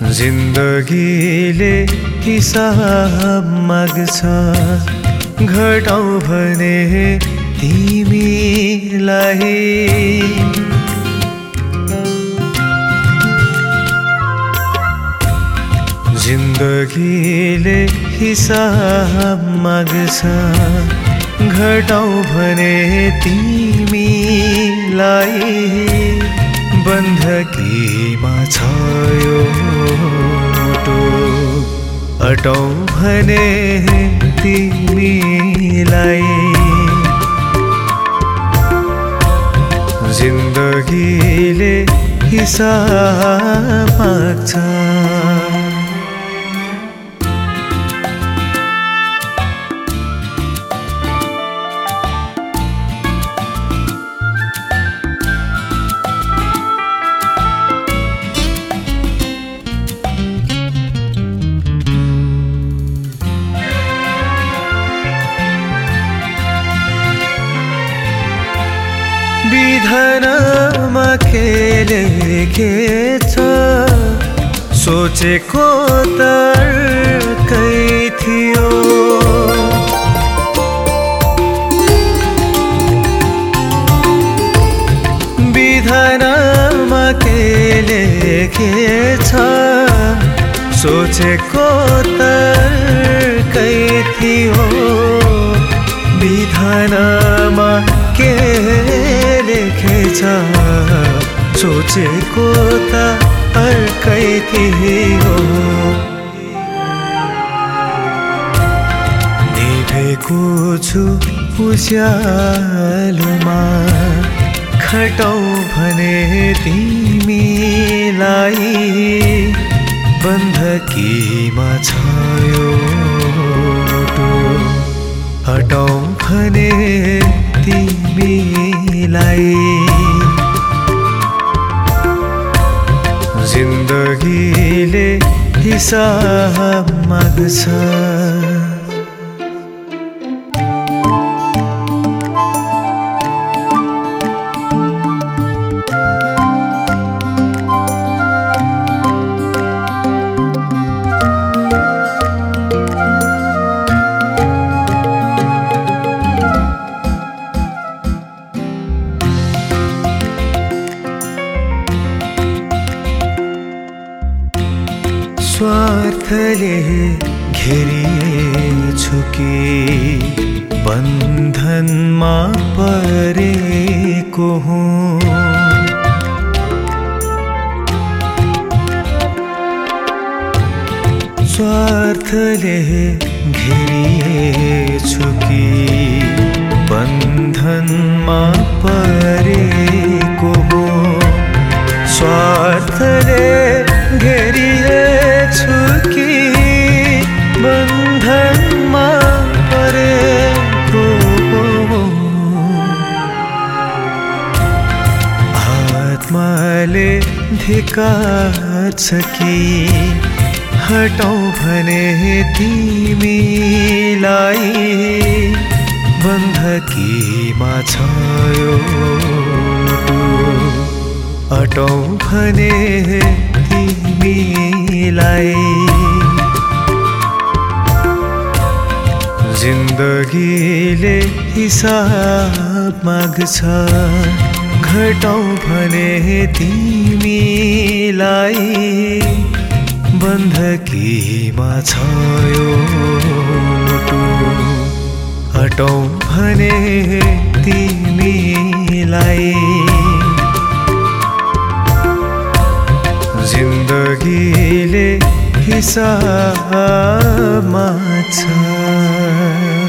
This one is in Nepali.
जिन्दगीले हिसाब माग्छ घटाउ भने तिमीलाई। जिन्दगीले हिसाब माग्छ घटाउ भने तिमीलाई। बन्धकीमा छ यो मुटु अटौ भने तिमीलाई। जिन्दगीले हिसाब माग्छ। विधानमा के लेखेछ। सोचेको तर्कै थियो। विधानमा के लेखेछ। सोचेको तर्कै थियो। विधानमा के लेखेछ सोचेको त अर्कै थियो निभेको छु खटौ भने तिमीलाई बन्धकीमा छ यो मुटु हटौ भने तिमीलाई। जिन्दगीले हिसाब माग्छ। स्वार्थले घेरिएछु कि बन्धनमा परेको हुँ। स्वार्थले घेरिएछु कि बन्धनमा परेको हुँ। स्वार्थले घेरिएछु कि बन्धनमा परेको आत्माले धिकाछ कि हटौ भने तिमीलाई? बन्धकीमा छ अटौ भने तिमीलाई जिन्दगीले हिसाब माग्छ। घटौ भने तिमीलाई। बन्धकीमा छ यो मुटु हटौ भने हिसाबमा छ